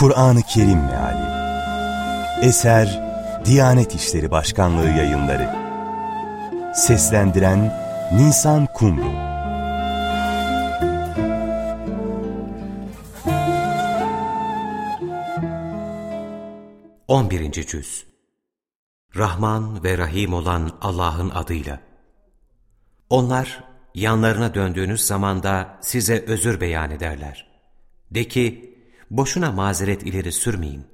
Kur'an-ı Kerim Meali Eser Diyanet İşleri Başkanlığı Yayınları Seslendiren Nisan Kumru 11. Cüz Rahman ve Rahim olan Allah'ın adıyla Onlar yanlarına döndüğünüz zamanda size özür beyan ederler. De ki, boşuna mazeret ileri sürmeyin.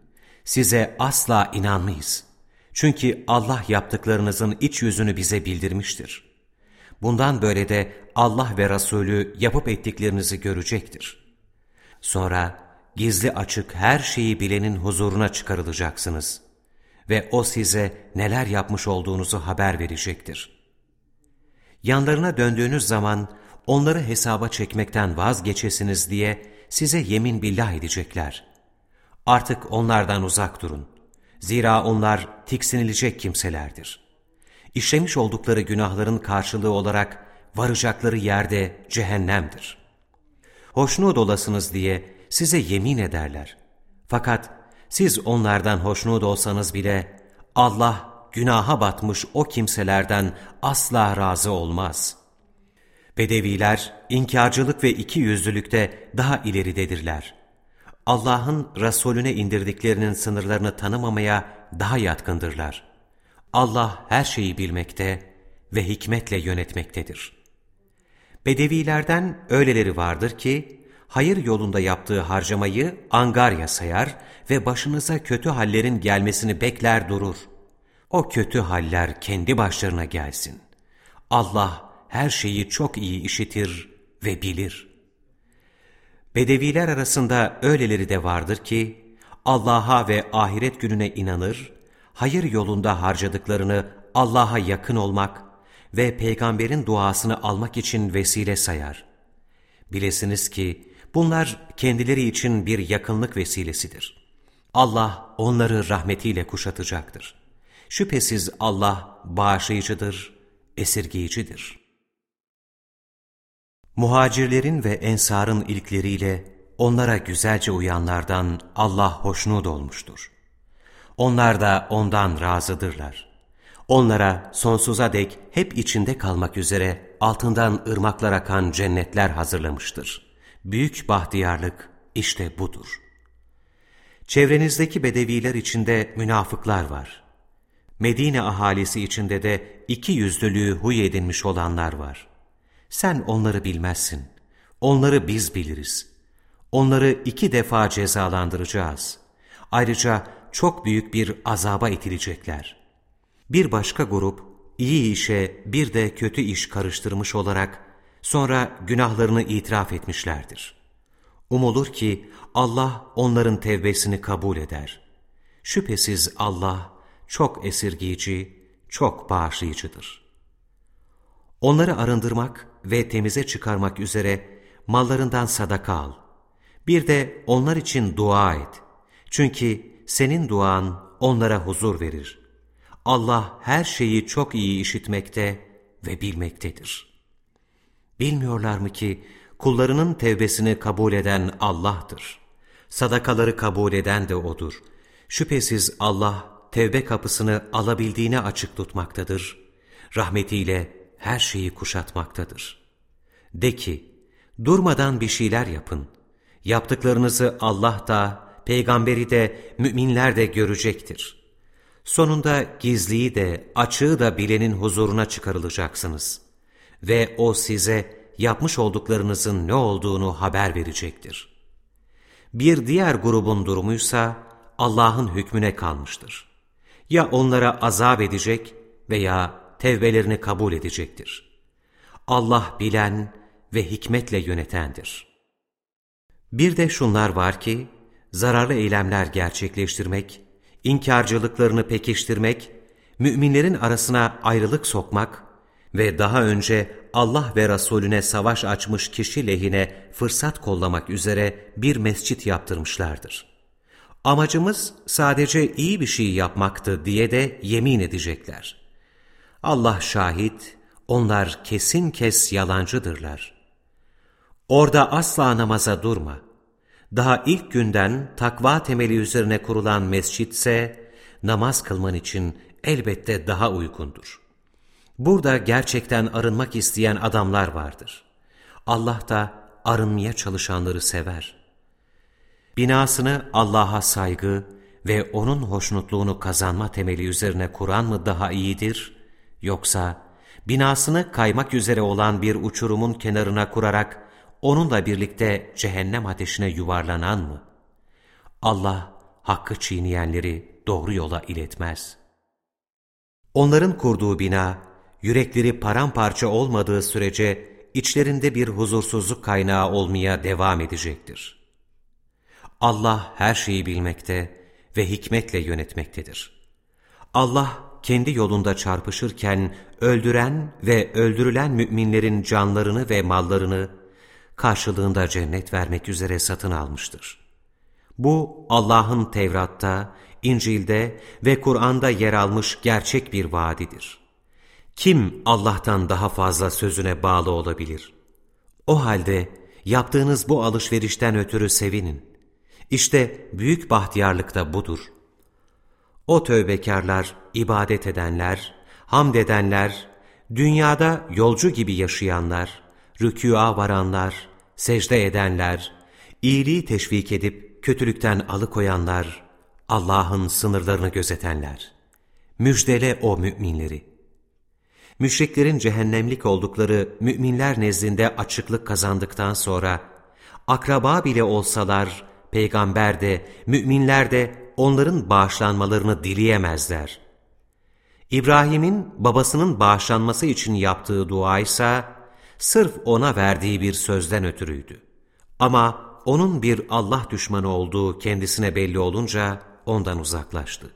Size asla inanmayız. Çünkü Allah yaptıklarınızın iç yüzünü bize bildirmiştir. Bundan böyle de Allah ve Resulü yapıp ettiklerinizi görecektir. Sonra gizli açık her şeyi bilenin huzuruna çıkarılacaksınız. Ve O size neler yapmış olduğunuzu haber verecektir. Yanlarına döndüğünüz zaman onları hesaba çekmekten vazgeçesiniz diye size yemin billah edecekler. Artık onlardan uzak durun. Zira onlar tiksinilecek kimselerdir. İşlemiş oldukları günahların karşılığı olarak varacakları yerde cehennemdir. Hoşnut olasınız diye size yemin ederler. Fakat siz onlardan hoşnut olsanız bile Allah günaha batmış o kimselerden asla razı olmaz. Bedeviler inkarcılık ve iki yüzlülükte daha ileridedirler. Allah'ın Resulüne indirdiklerinin sınırlarını tanımamaya daha yatkındırlar. Allah her şeyi bilmekte ve hikmetle yönetmektedir. Bedevilerden öyleleri vardır ki, hayır yolunda yaptığı harcamayı angarya sayar ve başınıza kötü hallerin gelmesini bekler durur. O kötü haller kendi başlarına gelsin. Allah her şeyi çok iyi işitir ve bilir. Bedeviler arasında öyleleri de vardır ki, Allah'a ve ahiret gününe inanır, hayır yolunda harcadıklarını Allah'a yakın olmak ve peygamberin duasını almak için vesile sayar. Bilesiniz ki bunlar kendileri için bir yakınlık vesilesidir. Allah onları rahmetiyle kuşatacaktır. Şüphesiz Allah bağışlayıcıdır, esirgeyicidir. Muhacirlerin ve ensarın ilkleriyle onlara güzelce uyanlardan Allah hoşnut olmuştur. Onlar da ondan razıdırlar. Onlara sonsuza dek hep içinde kalmak üzere altından ırmaklar akan cennetler hazırlamıştır. Büyük bahtiyarlık işte budur. Çevrenizdeki bedeviler içinde münafıklar var. Medine ahalisi içinde de iki yüzlülüğü huy edinmiş olanlar var. Sen onları bilmezsin. Onları biz biliriz. Onları iki defa cezalandıracağız. Ayrıca çok büyük bir azaba itilecekler. Bir başka grup iyi işe bir de kötü iş karıştırmış olarak sonra günahlarını itiraf etmişlerdir. Umulur ki Allah onların tevbesini kabul eder. Şüphesiz Allah çok esirgiyici, çok bağışlayıcıdır. Onları arındırmak ve temize çıkarmak üzere mallarından sadaka al. Bir de onlar için dua et. Çünkü senin duan onlara huzur verir. Allah her şeyi çok iyi işitmekte ve bilmektedir. Bilmiyorlar mı ki kullarının tevbesini kabul eden Allah'tır. Sadakaları kabul eden de O'dur. Şüphesiz Allah tevbe kapısını alabildiğine açık tutmaktadır. Rahmetiyle her şeyi kuşatmaktadır. De ki, durmadan bir şeyler yapın. Yaptıklarınızı Allah da, peygamberi de, müminler de görecektir. Sonunda gizliyi de, açığı da bilenin huzuruna çıkarılacaksınız. Ve O size yapmış olduklarınızın ne olduğunu haber verecektir. Bir diğer grubun durumuysa Allah'ın hükmüne kalmıştır. Ya onlara azap edecek veya tevbelerini kabul edecektir. Allah bilen ve hikmetle yönetendir. Bir de şunlar var ki, zararlı eylemler gerçekleştirmek, inkarcılıklarını pekiştirmek, müminlerin arasına ayrılık sokmak ve daha önce Allah ve Resulüne savaş açmış kişi lehine fırsat kollamak üzere bir mescit yaptırmışlardır. Amacımız sadece iyi bir şey yapmaktı diye de yemin edecekler. Allah şahit, onlar kesin kes yalancıdırlar. Orada asla namaza durma. Daha ilk günden takva temeli üzerine kurulan mescitse namaz kılman için elbette daha uygundur. Burada gerçekten arınmak isteyen adamlar vardır. Allah da arınmaya çalışanları sever. Binasını Allah'a saygı ve O'nun hoşnutluğunu kazanma temeli üzerine kuran mı daha iyidir, yoksa binasını kaymak üzere olan bir uçurumun kenarına kurarak onunla birlikte cehennem ateşine yuvarlanan mı? Allah hakkı çiğneyenleri doğru yola iletmez. Onların kurduğu bina, yürekleri paramparça olmadığı sürece içlerinde bir huzursuzluk kaynağı olmaya devam edecektir. Allah her şeyi bilmekte ve hikmetle yönetmektedir. Allah kendi yolunda çarpışırken öldüren ve öldürülen müminlerin canlarını ve mallarını karşılığında cennet vermek üzere satın almıştır. Bu Allah'ın Tevrat'ta, İncil'de ve Kur'an'da yer almış gerçek bir vaadidir. Kim Allah'tan daha fazla sözüne bağlı olabilir? O halde yaptığınız bu alışverişten ötürü sevinin. İşte büyük bahtiyarlık da budur. O tövbekarlar, ibadet edenler, hamd edenler, dünyada yolcu gibi yaşayanlar, rükûa varanlar, secde edenler, iyiliği teşvik edip kötülükten alıkoyanlar, Allah'ın sınırlarını gözetenler. Müjdele o müminleri. Müşriklerin cehennemlik oldukları müminler nezdinde açıklık kazandıktan sonra, akraba bile olsalar, peygamber de, müminler de onların bağışlanmalarını dileyemezler. İbrahim'in babasının bağışlanması için yaptığı dua ise, sırf ona verdiği bir sözden ötürüydü. Ama onun bir Allah düşmanı olduğu kendisine belli olunca ondan uzaklaştı.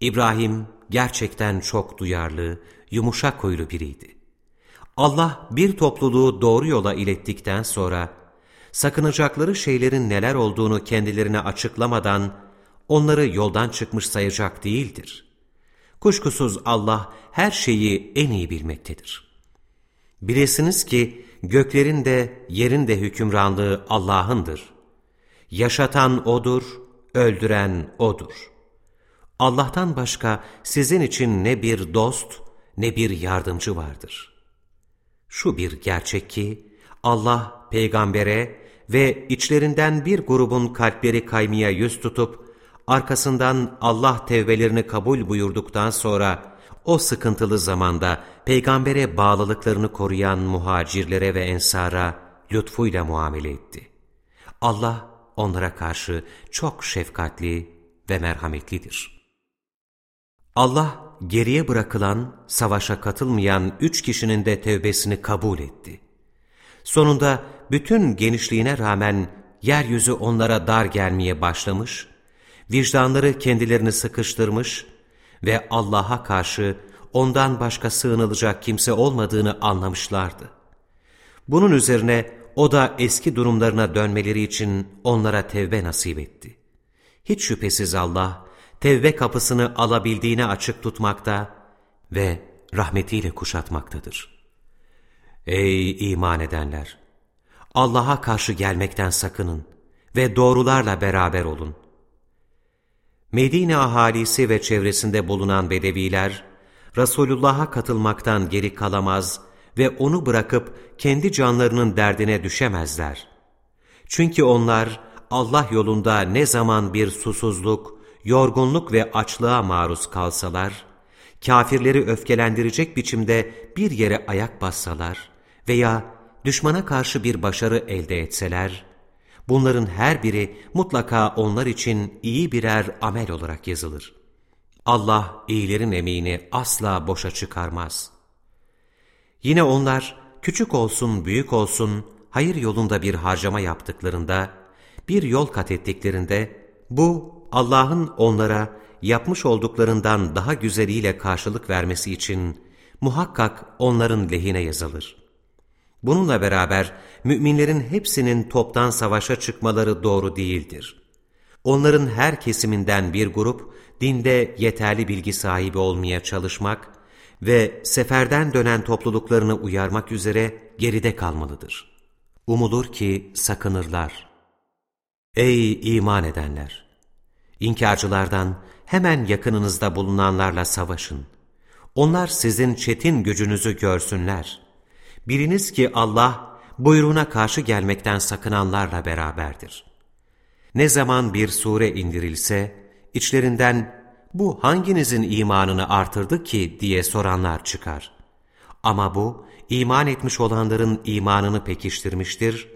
İbrahim gerçekten çok duyarlı, yumuşak huylu biriydi. Allah bir topluluğu doğru yola ilettikten sonra, sakınacakları şeylerin neler olduğunu kendilerine açıklamadan, onları yoldan çıkmış sayacak değildir. Kuşkusuz Allah her şeyi en iyi bilmektedir. Bilesiniz ki göklerin de yerin de hükümranlığı Allah'ındır. Yaşatan O'dur, öldüren O'dur. Allah'tan başka sizin için ne bir dost ne bir yardımcı vardır. Şu bir gerçek ki Allah peygambere ve içlerinden bir grubun kalpleri kaymaya yüz tutup arkasından Allah tevbelerini kabul buyurduktan sonra o sıkıntılı zamanda peygambere bağlılıklarını koruyan muhacirlere ve ensara lütfuyla muamele etti. Allah onlara karşı çok şefkatli ve merhametlidir. Allah geriye bırakılan, savaşa katılmayan üç kişinin de tevbesini kabul etti. Sonunda bütün genişliğine rağmen yeryüzü onlara dar gelmeye başlamış, vicdanları kendilerini sıkıştırmış ve Allah'a karşı ondan başka sığınılacak kimse olmadığını anlamışlardı. Bunun üzerine o da eski durumlarına dönmeleri için onlara tevbe nasip etti. Hiç şüphesiz Allah, tevbe kapısını alabildiğine açık tutmakta ve rahmetiyle kuşatmaktadır. Ey iman edenler! Allah'a karşı gelmekten sakının ve doğrularla beraber olun. Medine ahalisi ve çevresinde bulunan bedeviler, Resulullah'a katılmaktan geri kalamaz ve onu bırakıp kendi canlarının derdine düşemezler. Çünkü onlar Allah yolunda ne zaman bir susuzluk, yorgunluk ve açlığa maruz kalsalar, kafirleri öfkelendirecek biçimde bir yere ayak bassalar veya düşmana karşı bir başarı elde etseler, bunların her biri mutlaka onlar için iyi birer amel olarak yazılır. Allah iyilerin emeğini asla boşa çıkarmaz. Yine onlar küçük olsun büyük olsun hayır yolunda bir harcama yaptıklarında, bir yol kat ettiklerinde bu Allah'ın onlara yapmış olduklarından daha güzeliyle karşılık vermesi için muhakkak onların lehine yazılır. Bununla beraber müminlerin hepsinin toptan savaşa çıkmaları doğru değildir. Onların her kesiminden bir grup dinde yeterli bilgi sahibi olmaya çalışmak ve seferden dönen topluluklarını uyarmak üzere geride kalmalıdır. Umulur ki sakınırlar. Ey iman edenler! İnkarcılardan hemen yakınınızda bulunanlarla savaşın. Onlar sizin çetin gücünüzü görsünler. Biriniz ki Allah buyruğuna karşı gelmekten sakınanlarla beraberdir. Ne zaman bir sure indirilse, içlerinden bu hanginizin imanını artırdı ki diye soranlar çıkar. Ama bu, iman etmiş olanların imanını pekiştirmiştir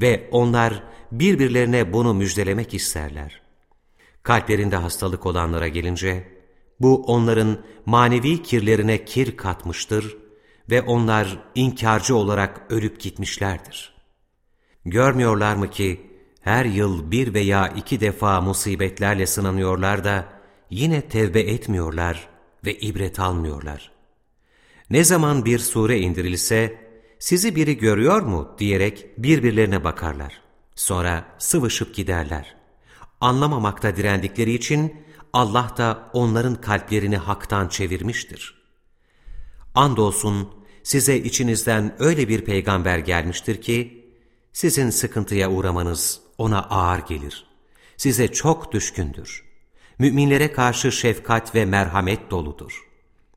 ve onlar birbirlerine bunu müjdelemek isterler. Kalplerinde hastalık olanlara gelince, bu onların manevi kirlerine kir katmıştır ve onlar inkarcı olarak ölüp gitmişlerdir. Görmüyorlar mı ki her yıl bir veya iki defa musibetlerle sınanıyorlar da yine tevbe etmiyorlar ve ibret almıyorlar. Ne zaman bir sure indirilse, sizi biri görüyor mu diyerek birbirlerine bakarlar. Sonra sıvışıp giderler. Anlamamakta direndikleri için Allah da onların kalplerini haktan çevirmiştir. Andolsun size içinizden öyle bir peygamber gelmiştir ki, sizin sıkıntıya uğramanız ona ağır gelir. Size çok düşkündür. Müminlere karşı şefkat ve merhamet doludur.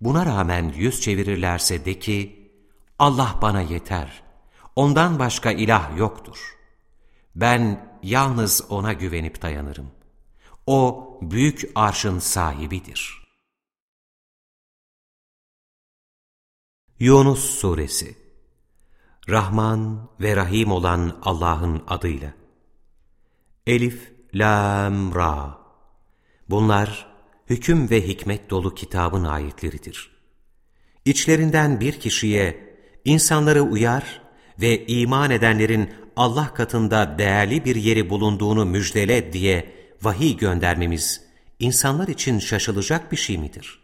Buna rağmen yüz çevirirlerse de ki, Allah bana yeter, ondan başka ilah yoktur. Ben yalnız O'na güvenip dayanırım. O büyük arşın sahibidir. Yunus Suresi Rahman ve Rahim olan Allah'ın adıyla Elif, Lam, Ra Bunlar hüküm ve hikmet dolu kitabın ayetleridir. İçlerinden bir kişiye insanları uyar ve iman edenlerin Allah katında değerli bir yeri bulunduğunu müjdele diye vahiy göndermemiz insanlar için şaşılacak bir şey midir?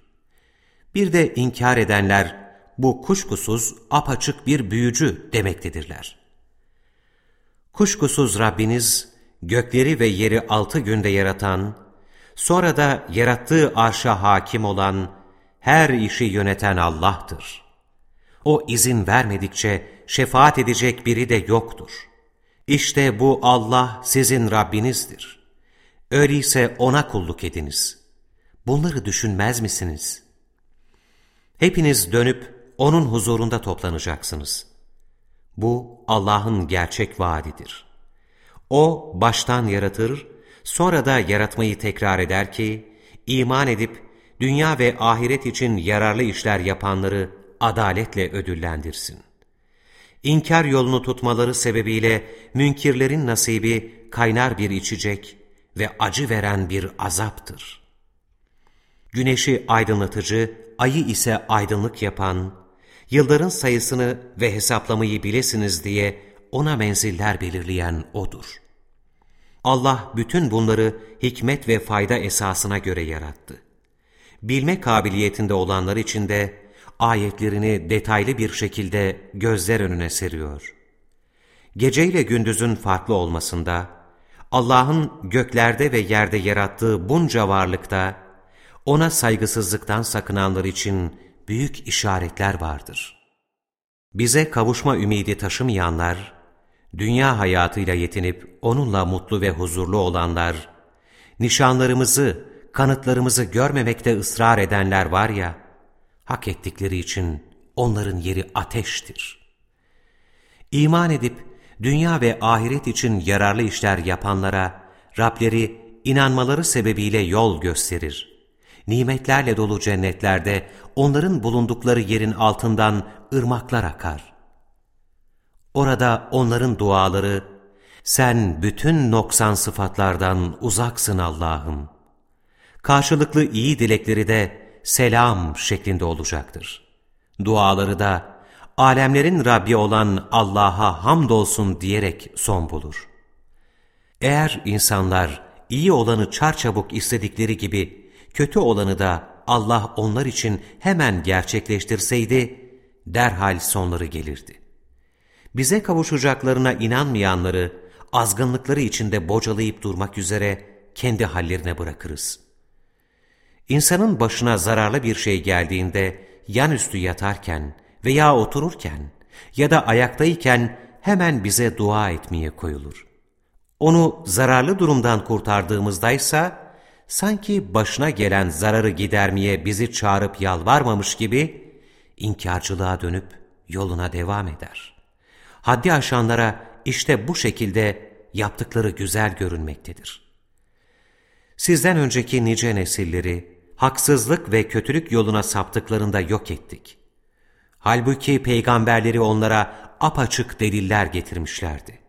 Bir de inkar edenler bu kuşkusuz apaçık bir büyücü demektedirler. Kuşkusuz Rabbiniz gökleri ve yeri altı günde yaratan, sonra da yarattığı arşa hakim olan, her işi yöneten Allah'tır. O izin vermedikçe şefaat edecek biri de yoktur. İşte bu Allah sizin Rabbinizdir. Öyleyse O'na kulluk ediniz. Bunları düşünmez misiniz? Hepiniz dönüp O'nun huzurunda toplanacaksınız. Bu Allah'ın gerçek vaadidir. O baştan yaratır, sonra da yaratmayı tekrar eder ki, iman edip dünya ve ahiret için yararlı işler yapanları adaletle ödüllendirsin. İnkar yolunu tutmaları sebebiyle münkirlerin nasibi kaynar bir içecek ve acı veren bir azaptır. Güneşi aydınlatıcı, ayı ise aydınlık yapan, yılların sayısını ve hesaplamayı bilesiniz diye ona menziller belirleyen O'dur. Allah bütün bunları hikmet ve fayda esasına göre yarattı. Bilme kabiliyetinde olanlar için de ayetlerini detaylı bir şekilde gözler önüne seriyor. Geceyle gündüzün farklı olmasında, Allah'ın göklerde ve yerde yarattığı bunca varlıkta, ona saygısızlıktan sakınanlar için büyük işaretler vardır. Bize kavuşma ümidi taşımayanlar, dünya hayatıyla yetinip onunla mutlu ve huzurlu olanlar, nişanlarımızı, kanıtlarımızı görmemekte ısrar edenler var ya, hak ettikleri için onların yeri ateştir. İman edip dünya ve ahiret için yararlı işler yapanlara Rableri inanmaları sebebiyle yol gösterir. Nimetlerle dolu cennetlerde onların bulundukları yerin altından ırmaklar akar. Orada onların duaları, sen bütün noksan sıfatlardan uzaksın Allah'ım. Karşılıklı iyi dilekleri de selam şeklinde olacaktır. Duaları da alemlerin Rabbi olan Allah'a hamdolsun diyerek son bulur. Eğer insanlar iyi olanı çarçabuk istedikleri gibi kötü olanı da Allah onlar için hemen gerçekleştirseydi, derhal sonları gelirdi. Bize kavuşacaklarına inanmayanları, azgınlıkları içinde bocalayıp durmak üzere kendi hallerine bırakırız. İnsanın başına zararlı bir şey geldiğinde, yan üstü yatarken veya otururken ya da ayaktayken hemen bize dua etmeye koyulur. Onu zararlı durumdan kurtardığımızdaysa, sanki başına gelen zararı gidermeye bizi çağırıp yalvarmamış gibi, inkarcılığa dönüp yoluna devam eder. Haddi aşanlara işte bu şekilde yaptıkları güzel görünmektedir. Sizden önceki nice nesilleri, haksızlık ve kötülük yoluna saptıklarında yok ettik. Halbuki peygamberleri onlara apaçık deliller getirmişlerdi.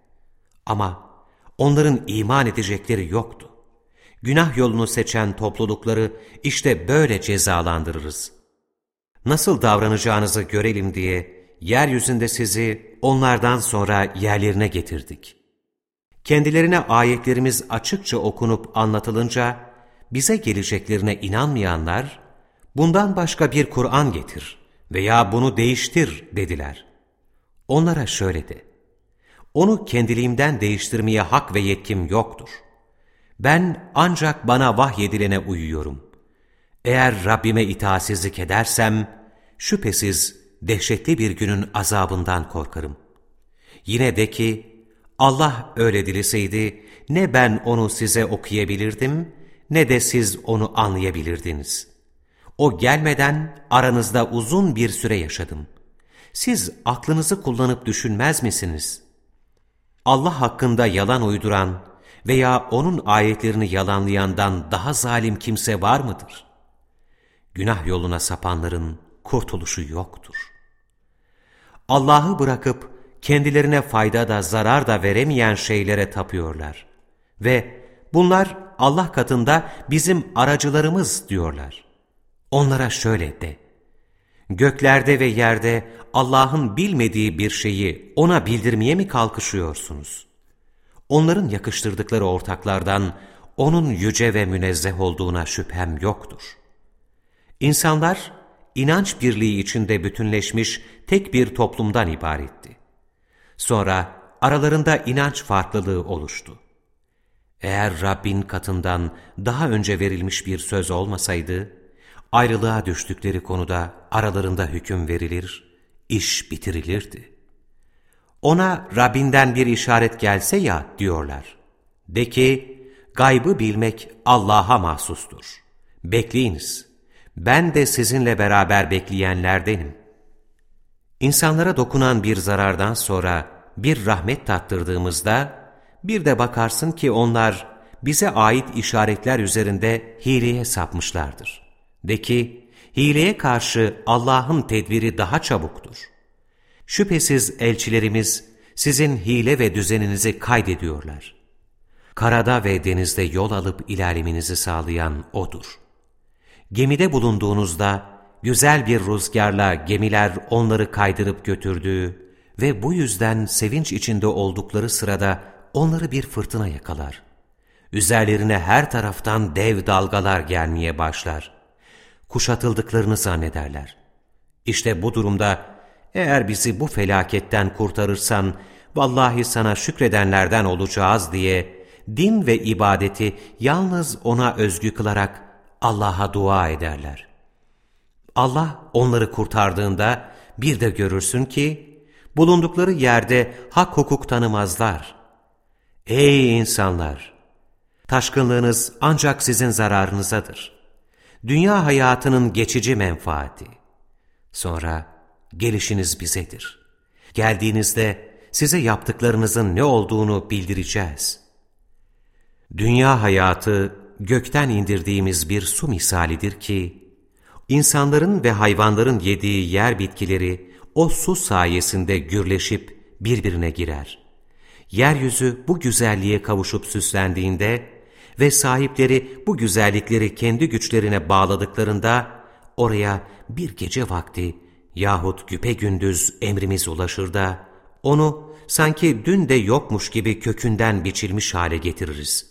Ama onların iman edecekleri yoktu. Günah yolunu seçen toplulukları işte böyle cezalandırırız. Nasıl davranacağınızı görelim diye yeryüzünde sizi onlardan sonra yerlerine getirdik. Kendilerine ayetlerimiz açıkça okunup anlatılınca bize geleceklerine inanmayanlar, bundan başka bir Kur'an getir veya bunu değiştir dediler. Onlara şöyle de, onu kendiliğimden değiştirmeye hak ve yetkim yoktur. Ben ancak bana vahyedilene uyuyorum. Eğer Rabbime itaatsizlik edersem, şüphesiz dehşetli bir günün azabından korkarım. Yine de ki, Allah öyle dileseydi, ne ben onu size okuyabilirdim, ne de siz onu anlayabilirdiniz. O gelmeden aranızda uzun bir süre yaşadım. Siz aklınızı kullanıp düşünmez misiniz? Allah hakkında yalan uyduran veya O'nun ayetlerini yalanlayandan daha zalim kimse var mıdır? Günah yoluna sapanların kurtuluşu yoktur. Allah'ı bırakıp kendilerine fayda da zarar da veremeyen şeylere tapıyorlar. Ve bunlar Allah katında bizim aracılarımız diyorlar. Onlara şöyle de, göklerde ve yerde Allah'ın bilmediği bir şeyi ona bildirmeye mi kalkışıyorsunuz? Onların yakıştırdıkları ortaklardan onun yüce ve münezzeh olduğuna şüphem yoktur. İnsanlar inanç birliği içinde bütünleşmiş tek bir toplumdan ibaretti. Sonra aralarında inanç farklılığı oluştu. Eğer Rabbin katından daha önce verilmiş bir söz olmasaydı, ayrılığa düştükleri konuda aralarında hüküm verilir, iş bitirilirdi. Ona Rabbinden bir işaret gelse ya diyorlar. De ki, gaybı bilmek Allah'a mahsustur. Bekleyiniz. Ben de sizinle beraber bekleyenlerdenim. İnsanlara dokunan bir zarardan sonra bir rahmet tattırdığımızda, bir de bakarsın ki onlar bize ait işaretler üzerinde hileye sapmışlardır. De ki, hileye karşı Allah'ın tedbiri daha çabuktur. Şüphesiz elçilerimiz sizin hile ve düzeninizi kaydediyorlar. Karada ve denizde yol alıp ilerlemenizi sağlayan O'dur. Gemide bulunduğunuzda güzel bir rüzgarla gemiler onları kaydırıp götürdüğü ve bu yüzden sevinç içinde oldukları sırada onları bir fırtına yakalar. Üzerlerine her taraftan dev dalgalar gelmeye başlar. Kuşatıldıklarını zannederler. İşte bu durumda eğer bizi bu felaketten kurtarırsan vallahi sana şükredenlerden olacağız diye din ve ibadeti yalnız ona özgü kılarak Allah'a dua ederler. Allah onları kurtardığında bir de görürsün ki bulundukları yerde hak hukuk tanımazlar. Ey insanlar! Taşkınlığınız ancak sizin zararınızadır. Dünya hayatının geçici menfaati. Sonra gelişiniz bizedir. Geldiğinizde size yaptıklarınızın ne olduğunu bildireceğiz. Dünya hayatı gökten indirdiğimiz bir su misalidir ki, insanların ve hayvanların yediği yer bitkileri o su sayesinde gürleşip birbirine girer. Yeryüzü bu güzelliğe kavuşup süslendiğinde ve sahipleri bu güzellikleri kendi güçlerine bağladıklarında oraya bir gece vakti yahut güpe gündüz emrimiz ulaşır da onu sanki dün de yokmuş gibi kökünden biçilmiş hale getiririz.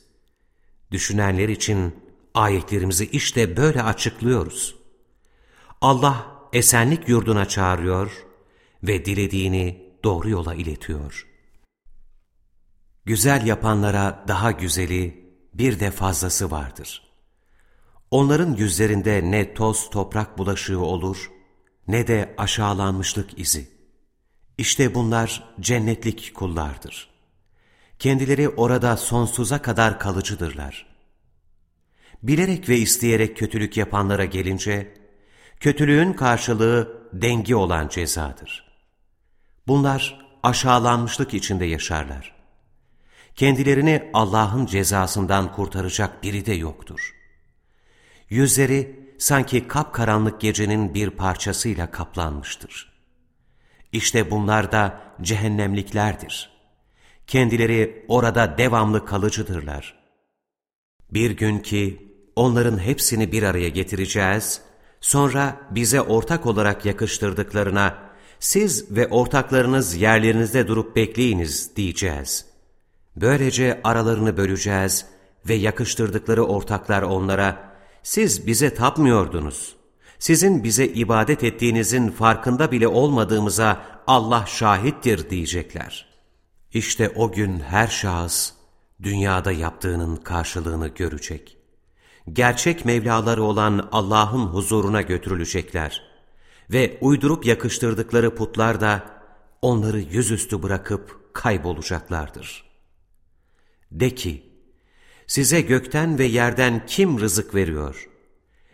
Düşünenler için ayetlerimizi işte böyle açıklıyoruz. Allah esenlik yurduna çağırıyor ve dilediğini doğru yola iletiyor. Güzel yapanlara daha güzeli, bir de fazlası vardır. Onların yüzlerinde ne toz toprak bulaşığı olur, ne de aşağılanmışlık izi. İşte bunlar cennetlik kullardır. kendileri orada sonsuza kadar kalıcıdırlar. Bilerek ve isteyerek kötülük yapanlara gelince, kötülüğün karşılığı dengi olan cezadır. Bunlar aşağılanmışlık içinde yaşarlar. Kendilerini Allah'ın cezasından kurtaracak biri de yoktur. Yüzleri sanki kapkaranlık gecenin bir parçasıyla kaplanmıştır. İşte bunlar da cehennemliklerdir. Kendileri orada devamlı kalıcıdırlar. Bir gün ki onların hepsini bir araya getireceğiz, sonra bize ortak olarak yakıştırdıklarına, siz ve ortaklarınız yerlerinizde durup bekleyiniz diyeceğiz. Böylece aralarını böleceğiz ve yakıştırdıkları ortaklar onlara, siz bize tapmıyordunuz. Sizin bize ibadet ettiğinizin farkında bile olmadığımıza Allah şahittir diyecekler. İşte o gün her şahıs dünyada yaptığının karşılığını görecek. Gerçek Mevlaları olan Allah'ın huzuruna götürülecekler. Ve uydurup yakıştırdıkları putlar da onları yüzüstü bırakıp kaybolacaklardır. De ki, size gökten ve yerden kim rızık veriyor?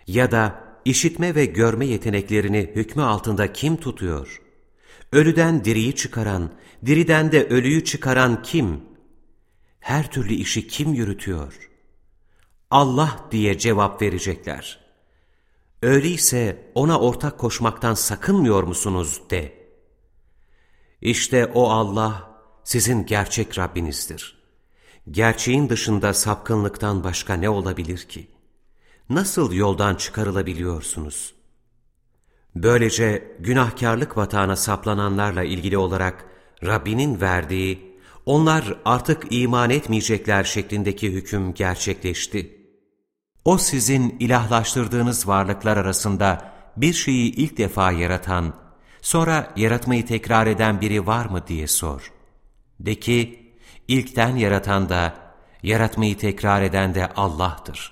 Ya da işitme ve görme yeteneklerini hükmü altında kim tutuyor? Ölüden diriyi çıkaran, diriden de ölüyü çıkaran kim? Her türlü işi kim yürütüyor? Allah diye cevap verecekler. Öyleyse ona ortak koşmaktan sakınmıyor musunuz de. İşte o Allah sizin gerçek Rabbinizdir. Gerçeğin dışında sapkınlıktan başka ne olabilir ki? Nasıl yoldan çıkarılabiliyorsunuz? Böylece günahkarlık vatağına saplananlarla ilgili olarak Rabbinin verdiği, onlar artık iman etmeyecekler şeklindeki hüküm gerçekleşti. O sizin ilahlaştırdığınız varlıklar arasında bir şeyi ilk defa yaratan, sonra yaratmayı tekrar eden biri var mı diye sor. De ki, ilkten yaratan da, yaratmayı tekrar eden de Allah'tır.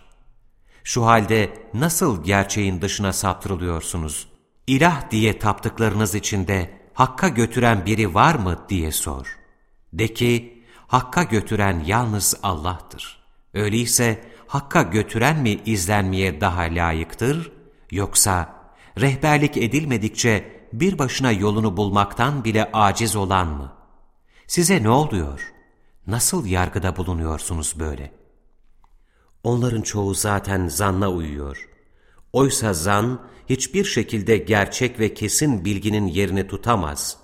Şu halde nasıl gerçeğin dışına saptırılıyorsunuz? İlah diye taptıklarınız içinde Hakk'a götüren biri var mı diye sor. De ki, Hakk'a götüren yalnız Allah'tır. Öyleyse Hakk'a götüren mi izlenmeye daha layıktır, yoksa rehberlik edilmedikçe bir başına yolunu bulmaktan bile aciz olan mı? Size ne oluyor? Nasıl yargıda bulunuyorsunuz böyle? Onların çoğu zaten zanna uyuyor. Oysa zan hiçbir şekilde gerçek ve kesin bilginin yerini tutamaz.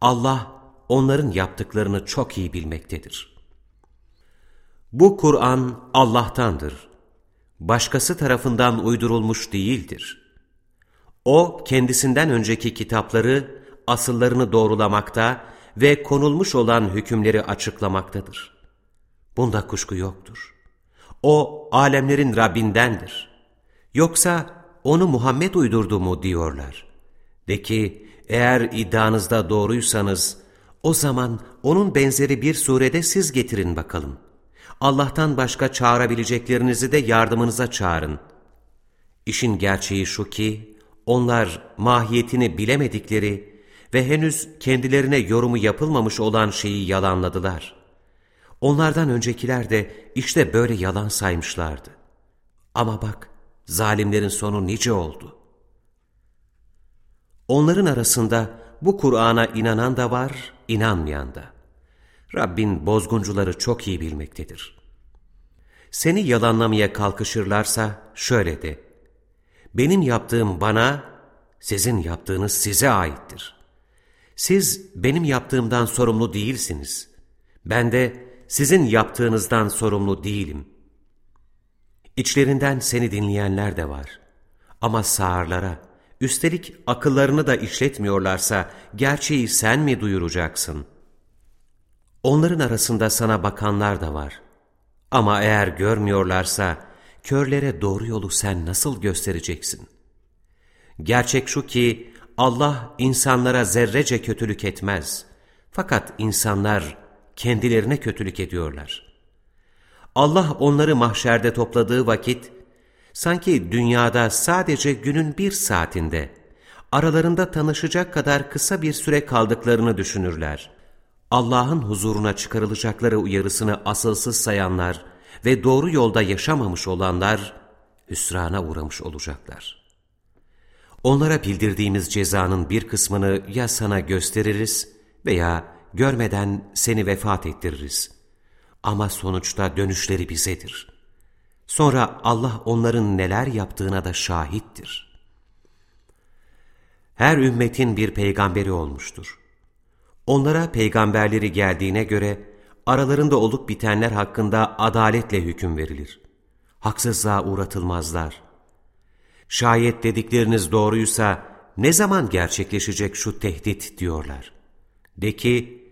Allah onların yaptıklarını çok iyi bilmektedir. Bu Kur'an Allah'tandır. Başkası tarafından uydurulmuş değildir. O kendisinden önceki kitapları asıllarını doğrulamakta ve konulmuş olan hükümleri açıklamaktadır. Bunda kuşku yoktur. O alemlerin Rabbindendir. Yoksa onu Muhammed uydurdu mu diyorlar. De ki eğer iddianızda doğruysanız o zaman onun benzeri bir surede siz getirin bakalım. Allah'tan başka çağırabileceklerinizi de yardımınıza çağırın. İşin gerçeği şu ki onlar mahiyetini bilemedikleri ve henüz kendilerine yorumu yapılmamış olan şeyi yalanladılar. Onlardan öncekiler de işte böyle yalan saymışlardı. Ama bak, zalimlerin sonu nice oldu. Onların arasında bu Kur'an'a inanan da var, inanmayan da. Rabbin bozguncuları çok iyi bilmektedir. Seni yalanlamaya kalkışırlarsa şöyle de, benim yaptığım bana, sizin yaptığınız size aittir. Siz benim yaptığımdan sorumlu değilsiniz. Ben de sizin yaptığınızdan sorumlu değilim. İçlerinden seni dinleyenler de var. Ama sağırlara, üstelik akıllarını da işletmiyorlarsa gerçeği sen mi duyuracaksın? Onların arasında sana bakanlar da var. Ama eğer görmüyorlarsa, körlere doğru yolu sen nasıl göstereceksin? Gerçek şu ki, Allah insanlara zerrece kötülük etmez. Fakat insanlar kendilerine kötülük ediyorlar. Allah onları mahşerde topladığı vakit, sanki dünyada sadece günün bir saatinde, aralarında tanışacak kadar kısa bir süre kaldıklarını düşünürler. Allah'ın huzuruna çıkarılacakları uyarısını asılsız sayanlar ve doğru yolda yaşamamış olanlar hüsrana uğramış olacaklar. Onlara bildirdiğimiz cezanın bir kısmını ya sana gösteririz veya görmeden seni vefat ettiririz. Ama sonuçta dönüşleri bizedir. Sonra Allah onların neler yaptığına da şahittir. Her ümmetin bir peygamberi olmuştur. Onlara peygamberleri geldiğine göre aralarında olup bitenler hakkında adaletle hüküm verilir. Haksızlığa uğratılmazlar. Şayet dedikleriniz doğruysa ne zaman gerçekleşecek şu tehdit diyorlar. De ki,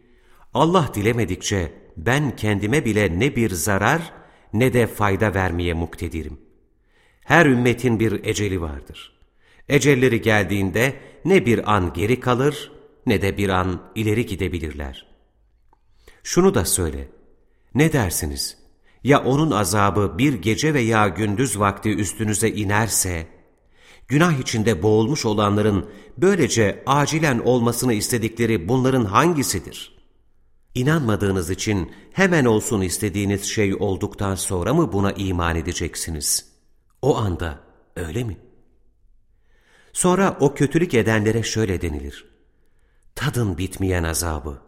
Allah dilemedikçe ben kendime bile ne bir zarar ne de fayda vermeye muktedirim. Her ümmetin bir eceli vardır. Ecelleri geldiğinde ne bir an geri kalır ne de bir an ileri gidebilirler. Şunu da söyle, ne dersiniz? Ya onun azabı bir gece veya gündüz vakti üstünüze inerse, günah içinde boğulmuş olanların böylece acilen olmasını istedikleri bunların hangisidir? İnanmadığınız için hemen olsun istediğiniz şey olduktan sonra mı buna iman edeceksiniz? O anda öyle mi? Sonra o kötülük edenlere şöyle denilir. Tadın bitmeyen azabı.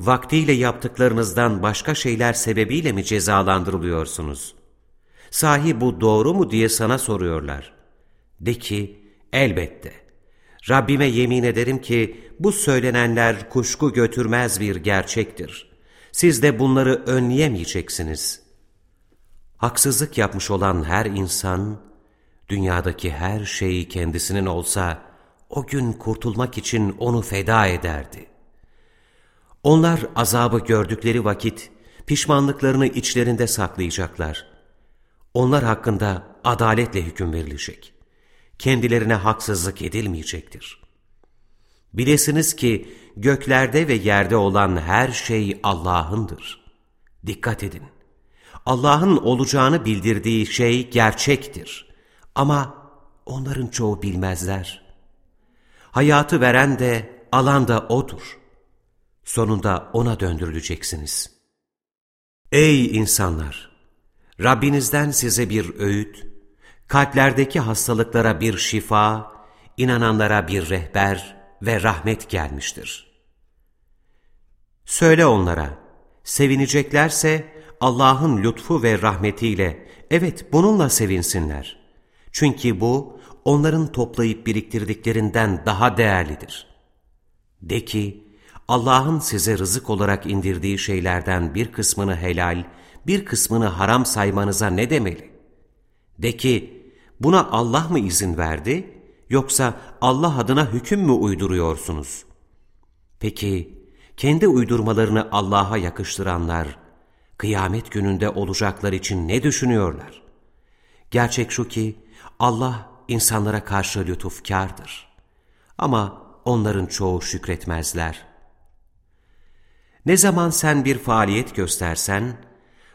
Vaktiyle yaptıklarınızdan başka şeyler sebebiyle mi cezalandırılıyorsunuz? Sahi bu doğru mu diye sana soruyorlar. De ki, elbette. Rabbime yemin ederim ki bu söylenenler kuşku götürmez bir gerçektir. Siz de bunları önleyemeyeceksiniz. Haksızlık yapmış olan her insan, dünyadaki her şey kendisinin olsa, o gün kurtulmak için onu feda ederdi. Onlar azabı gördükleri vakit pişmanlıklarını içlerinde saklayacaklar. Onlar hakkında adaletle hüküm verilecek. Kendilerine haksızlık edilmeyecektir. Bilesiniz ki göklerde ve yerde olan her şey Allah'ındır. Dikkat edin. Allah'ın olacağını bildirdiği şey gerçektir. Ama onların çoğu bilmezler. Hayatı veren de alan da O'dur. Sonunda O'na döndürüleceksiniz. Ey insanlar! Rabbinizden size bir öğüt, kalplerdeki hastalıklara bir şifa, inananlara bir rehber ve rahmet gelmiştir. Söyle onlara, sevineceklerse Allah'ın lütfu ve rahmetiyle, evet bununla sevinsinler. Çünkü bu, onların toplayıp biriktirdiklerinden daha değerlidir. De ki, Allah'ın size rızık olarak indirdiği şeylerden bir kısmını helal, bir kısmını haram saymanıza ne demeli? De ki, buna Allah mı izin verdi, yoksa Allah adına hüküm mü uyduruyorsunuz? Peki, kendi uydurmalarını Allah'a yakıştıranlar, kıyamet gününde olacaklar için ne düşünüyorlar? Gerçek şu ki, Allah insanlara karşı lütufkardır. Ama onların çoğu şükretmezler. Ne zaman sen bir faaliyet göstersen,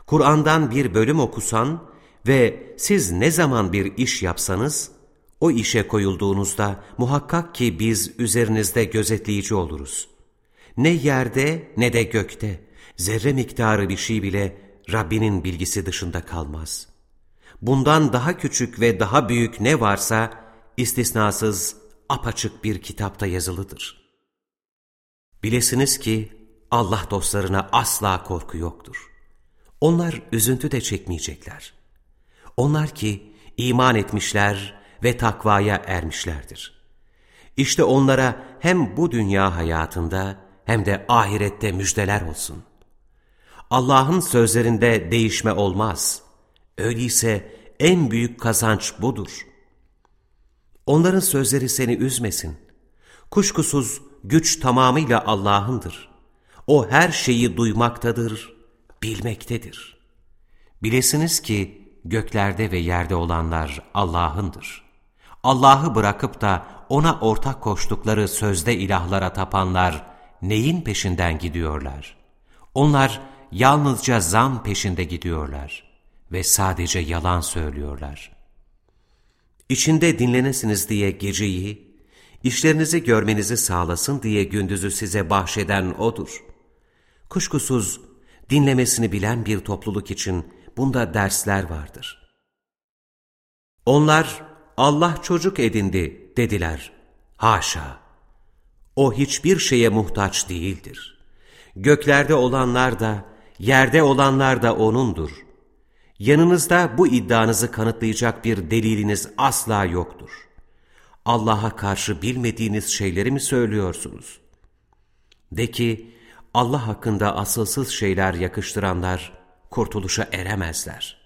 Kur'an'dan bir bölüm okusan ve siz ne zaman bir iş yapsanız, o işe koyulduğunuzda muhakkak ki biz üzerinizde gözetleyici oluruz. Ne yerde ne de gökte zerre miktarı bir şey bile Rabbinin bilgisi dışında kalmaz.'' bundan daha küçük ve daha büyük ne varsa istisnasız apaçık bir kitapta yazılıdır. Bilesiniz ki Allah dostlarına asla korku yoktur. Onlar üzüntü de çekmeyecekler. Onlar ki iman etmişler ve takvaya ermişlerdir. İşte onlara hem bu dünya hayatında hem de ahirette müjdeler olsun. Allah'ın sözlerinde değişme olmaz. Öyleyse en büyük kazanç budur. Onların sözleri seni üzmesin. Kuşkusuz güç tamamıyla Allah'ındır. O her şeyi duymaktadır, bilmektedir. Bilesiniz ki göklerde ve yerde olanlar Allah'ındır. Allah'ı bırakıp da ona ortak koştukları sözde ilahlara tapanlar neyin peşinden gidiyorlar? Onlar yalnızca zan peşinde gidiyorlar ve sadece yalan söylüyorlar. İçinde dinlenesiniz diye geceyi, işlerinizi görmenizi sağlasın diye gündüzü size bahşeden O'dur. Kuşkusuz dinlemesini bilen bir topluluk için bunda dersler vardır. Onlar Allah çocuk edindi dediler. Haşa! O hiçbir şeye muhtaç değildir. Göklerde olanlar da, yerde olanlar da O'nundur. Yanınızda bu iddianızı kanıtlayacak bir deliliniz asla yoktur. Allah'a karşı bilmediğiniz şeyleri mi söylüyorsunuz? De ki, Allah hakkında asılsız şeyler yakıştıranlar kurtuluşa eremezler.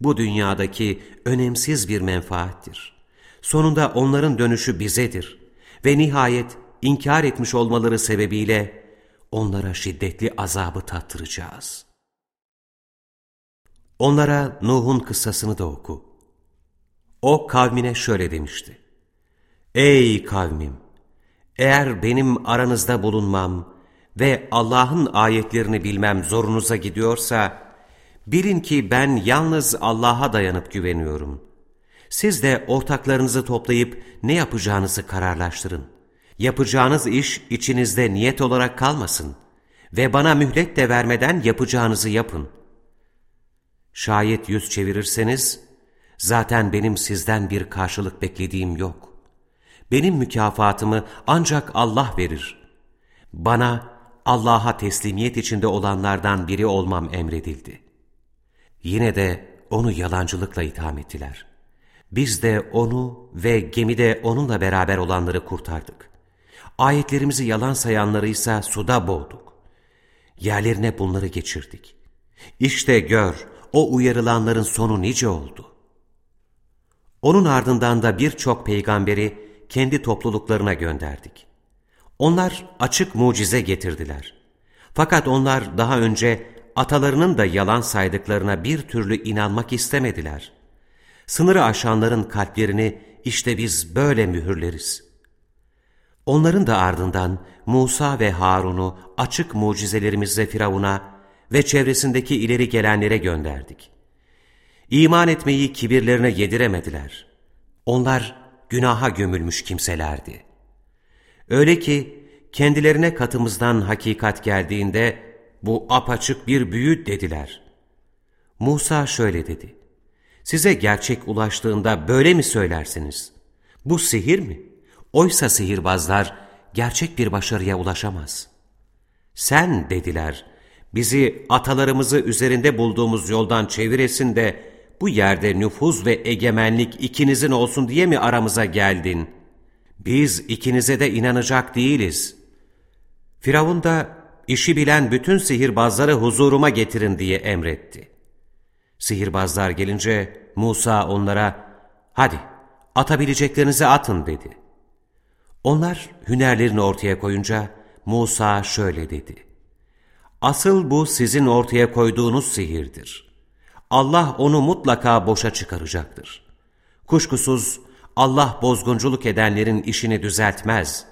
Bu dünyadaki önemsiz bir menfaattir. Sonunda onların dönüşü bizedir ve nihayet inkar etmiş olmaları sebebiyle onlara şiddetli azabı tattıracağız. Onlara Nuh'un kıssasını da oku. O kavmine şöyle demişti. Ey kavmim! Eğer benim aranızda bulunmam ve Allah'ın ayetlerini bilmem zorunuza gidiyorsa, bilin ki ben yalnız Allah'a dayanıp güveniyorum. Siz de ortaklarınızı toplayıp ne yapacağınızı kararlaştırın. Yapacağınız iş içinizde niyet olarak kalmasın ve bana mühlet de vermeden yapacağınızı yapın. Şayet yüz çevirirseniz, zaten benim sizden bir karşılık beklediğim yok. Benim mükafatımı ancak Allah verir. Bana Allah'a teslimiyet içinde olanlardan biri olmam emredildi. Yine de onu yalancılıkla itham ettiler. Biz de onu ve gemide onunla beraber olanları kurtardık. Ayetlerimizi yalan sayanları ise suda boğduk. Yerlerine bunları geçirdik. İşte gör, o uyarılanların sonu nice oldu. Onun ardından da birçok peygamberi kendi topluluklarına gönderdik. Onlar açık mucize getirdiler. Fakat onlar daha önce atalarının da yalan saydıklarına bir türlü inanmak istemediler. Sınırı aşanların kalplerini işte biz böyle mühürleriz. Onların da ardından Musa ve Harun'u açık mucizelerimizle Firavun'a ve çevresindeki ileri gelenlere gönderdik. İman etmeyi kibirlerine yediremediler. Onlar günaha gömülmüş kimselerdi. Öyle ki kendilerine katımızdan hakikat geldiğinde bu apaçık bir büyü dediler. Musa şöyle dedi. Size gerçek ulaştığında böyle mi söylersiniz? Bu sihir mi? Oysa sihirbazlar gerçek bir başarıya ulaşamaz. Sen dediler, bizi atalarımızı üzerinde bulduğumuz yoldan çeviresin de bu yerde nüfuz ve egemenlik ikinizin olsun diye mi aramıza geldin? Biz ikinize de inanacak değiliz. Firavun da işi bilen bütün sihirbazları huzuruma getirin diye emretti. Sihirbazlar gelince Musa onlara, hadi atabileceklerinizi atın dedi. Onlar hünerlerini ortaya koyunca Musa şöyle dedi. Asıl bu sizin ortaya koyduğunuz sihirdir. Allah onu mutlaka boşa çıkaracaktır. Kuşkusuz Allah bozgunculuk edenlerin işini düzeltmez.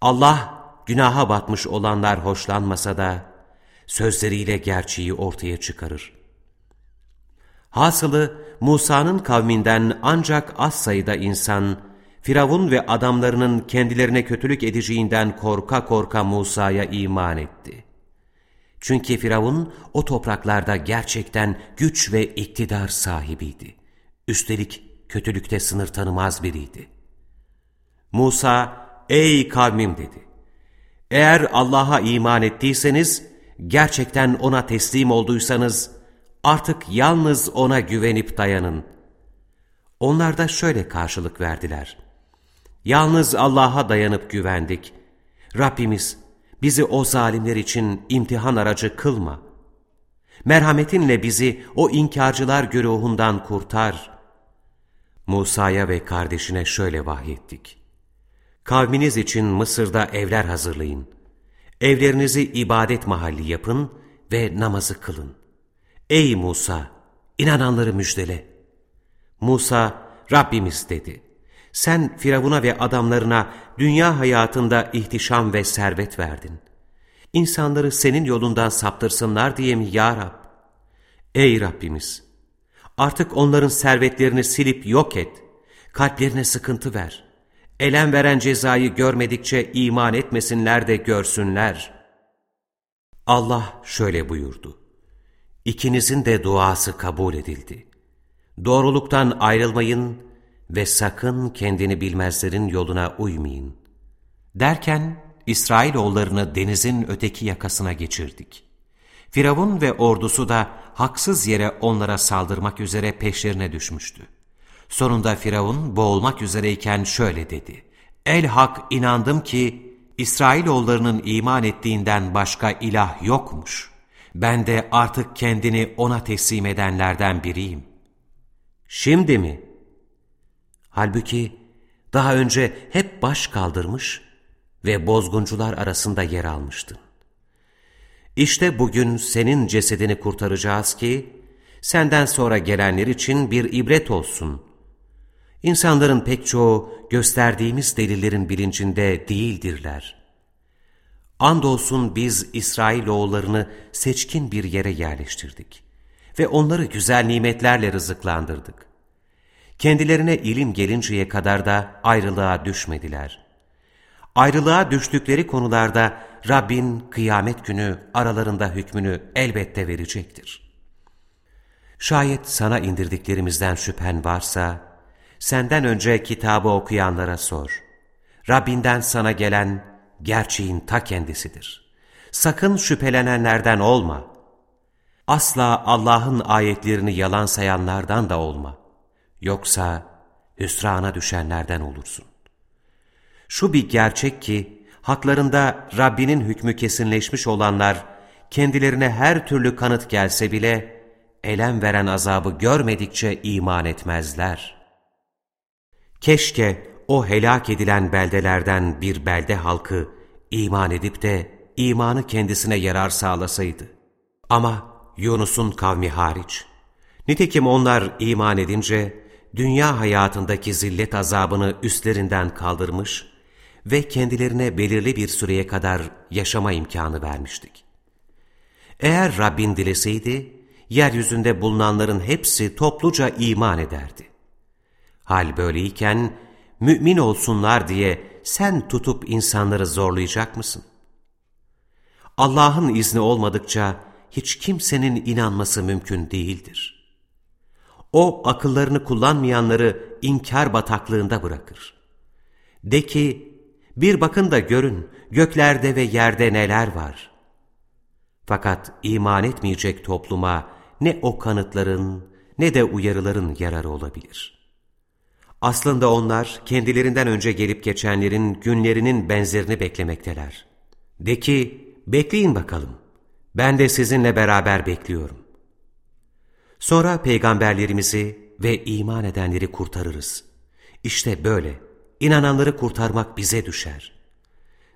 Allah günaha batmış olanlar hoşlanmasa da sözleriyle gerçeği ortaya çıkarır. Hasılı Musa'nın kavminden ancak az sayıda insan, Firavun ve adamlarının kendilerine kötülük edeceğinden korka korka Musa'ya iman etti. Çünkü Firavun o topraklarda gerçekten güç ve iktidar sahibiydi. Üstelik kötülükte sınır tanımaz biriydi. Musa, ey kavmim dedi. Eğer Allah'a iman ettiyseniz, gerçekten O'na teslim olduysanız, artık yalnız O'na güvenip dayanın. Onlar da şöyle karşılık verdiler. Yalnız Allah'a dayanıp güvendik. Rabbimiz bizi o zalimler için imtihan aracı kılma. Merhametinle bizi o inkarcılar güruhundan kurtar. Musa'ya ve kardeşine şöyle vahyettik. Kavminiz için Mısır'da evler hazırlayın. Evlerinizi ibadet mahalli yapın ve namazı kılın. Ey Musa! inananları müjdele. Musa, Rabbimiz dedi. Sen Firavun'a ve adamlarına dünya hayatında ihtişam ve servet verdin. İnsanları senin yolundan saptırsınlar diye mi ya Rab? Ey Rabbimiz! Artık onların servetlerini silip yok et. Kalplerine sıkıntı ver. Elem veren cezayı görmedikçe iman etmesinler de görsünler. Allah şöyle buyurdu. İkinizin de duası kabul edildi. Doğruluktan ayrılmayın ve sakın kendini bilmezlerin yoluna uymayın. Derken İsrailoğullarını denizin öteki yakasına geçirdik. Firavun ve ordusu da haksız yere onlara saldırmak üzere peşlerine düşmüştü. Sonunda Firavun boğulmak üzereyken şöyle dedi. El hak inandım ki İsrailoğullarının iman ettiğinden başka ilah yokmuş. Ben de artık kendini ona teslim edenlerden biriyim. Şimdi mi? Halbuki daha önce hep baş kaldırmış ve bozguncular arasında yer almıştın. İşte bugün senin cesedini kurtaracağız ki, senden sonra gelenler için bir ibret olsun. İnsanların pek çoğu gösterdiğimiz delillerin bilincinde değildirler. Andolsun biz İsrailoğullarını seçkin bir yere yerleştirdik ve onları güzel nimetlerle rızıklandırdık. Kendilerine ilim gelinceye kadar da ayrılığa düşmediler. Ayrılığa düştükleri konularda Rabbin kıyamet günü aralarında hükmünü elbette verecektir. Şayet sana indirdiklerimizden şüphen varsa, senden önce kitabı okuyanlara sor. Rabbinden sana gelen gerçeğin ta kendisidir. Sakın şüphelenenlerden olma. Asla Allah'ın ayetlerini yalan sayanlardan da olma. Yoksa hüsrana düşenlerden olursun. Şu bir gerçek ki, haklarında Rabbinin hükmü kesinleşmiş olanlar, kendilerine her türlü kanıt gelse bile, elem veren azabı görmedikçe iman etmezler. Keşke o helak edilen beldelerden bir belde halkı iman edip de imanı kendisine yarar sağlasaydı. Ama Yunus'un kavmi hariç. Nitekim onlar iman edince dünya hayatındaki zillet azabını üstlerinden kaldırmış ve kendilerine belirli bir süreye kadar yaşama imkanı vermiştik. Eğer Rabbin dileseydi, yeryüzünde bulunanların hepsi topluca iman ederdi. Hal böyleyken, mümin olsunlar diye sen tutup insanları zorlayacak mısın? Allah'ın izni olmadıkça hiç kimsenin inanması mümkün değildir. O akıllarını kullanmayanları inkar bataklığında bırakır. De ki, bir bakın da görün göklerde ve yerde neler var. Fakat iman etmeyecek topluma ne o kanıtların ne de uyarıların yararı olabilir. Aslında onlar kendilerinden önce gelip geçenlerin günlerinin benzerini beklemekteler. De ki, bekleyin bakalım. Ben de sizinle beraber bekliyorum. Sonra peygamberlerimizi ve iman edenleri kurtarırız. İşte böyle, inananları kurtarmak bize düşer.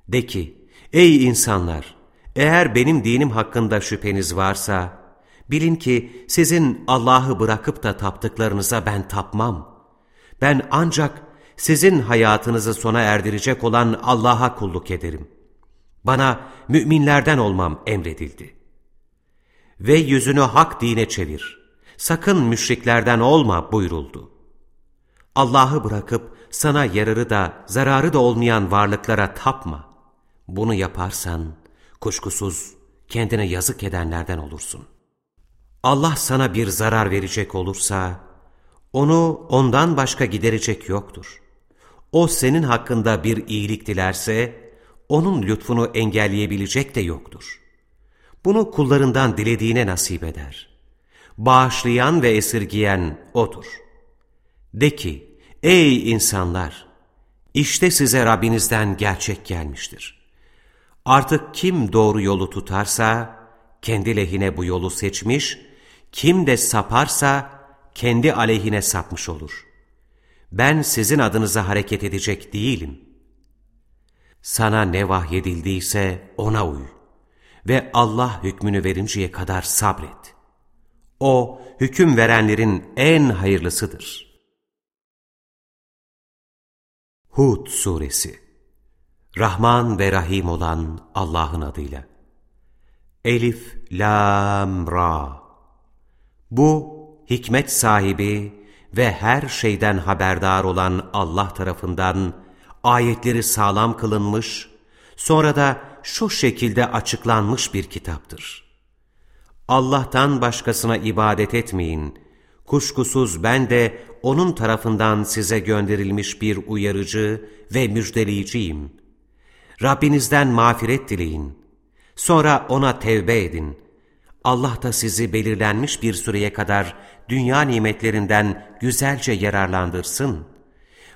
De ki, ey insanlar, eğer benim dinim hakkında şüpheniz varsa, bilin ki sizin Allah'ı bırakıp da taptıklarınıza ben tapmam. Ben ancak sizin hayatınızı sona erdirecek olan Allah'a kulluk ederim. Bana müminlerden olmam emredildi. Ve yüzünü hak dine çevir. Sakın müşriklerden olma buyuruldu. Allah'ı bırakıp sana yararı da zararı da olmayan varlıklara tapma. Bunu yaparsan kuşkusuz kendine yazık edenlerden olursun. Allah sana bir zarar verecek olursa, onu ondan başka giderecek yoktur. O senin hakkında bir iyilik dilerse, onun lütfunu engelleyebilecek de yoktur. Bunu kullarından dilediğine nasip eder. Bağışlayan ve esirgiyen O'dur. De ki, ey insanlar! İşte size Rabbinizden gerçek gelmiştir. Artık kim doğru yolu tutarsa, kendi lehine bu yolu seçmiş, kim de saparsa, kendi aleyhine sapmış olur. Ben sizin adınıza hareket edecek değilim. Sana ne vahyedildiyse ona uy ve Allah hükmünü verinceye kadar sabret. O, hüküm verenlerin en hayırlısıdır. Hud Suresi Rahman ve Rahim olan Allah'ın adıyla. Elif, Lam, Ra. Bu hikmet sahibi ve her şeyden haberdar olan Allah tarafından ayetleri sağlam kılınmış, sonra da şu şekilde açıklanmış bir kitaptır. Allah'tan başkasına ibadet etmeyin. Kuşkusuz ben de O'nun tarafından size gönderilmiş bir uyarıcı ve müjdeleyiciyim. Rabbinizden mağfiret dileyin. Sonra O'na tevbe edin. Allah da sizi belirlenmiş bir süreye kadar dünya nimetlerinden güzelce yararlandırsın.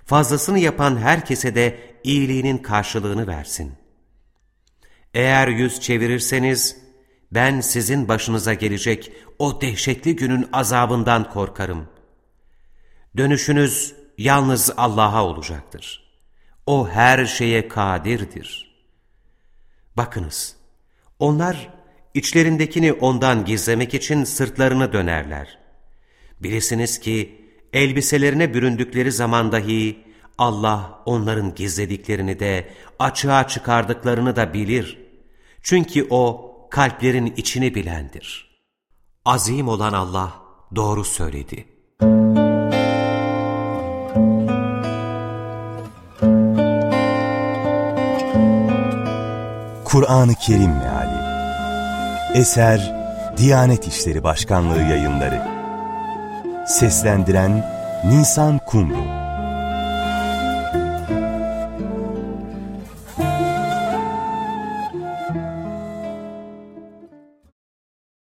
Fazlasını yapan herkese de iyiliğinin karşılığını versin. Eğer yüz çevirirseniz, ben sizin başınıza gelecek o dehşetli günün azabından korkarım. Dönüşünüz yalnız Allah'a olacaktır. O her şeye kadirdir. Bakınız, onlar içlerindekini ondan gizlemek için sırtlarını dönerler. Bilesiniz ki elbiselerine büründükleri zaman dahi Allah onların gizlediklerini de açığa çıkardıklarını da bilir. Çünkü O kalplerin içini bilendir. Azim olan Allah doğru söyledi. Kur'an-ı Kerim Meali Eser Diyanet İşleri Başkanlığı yayınları Seslendiren Nisan Kumru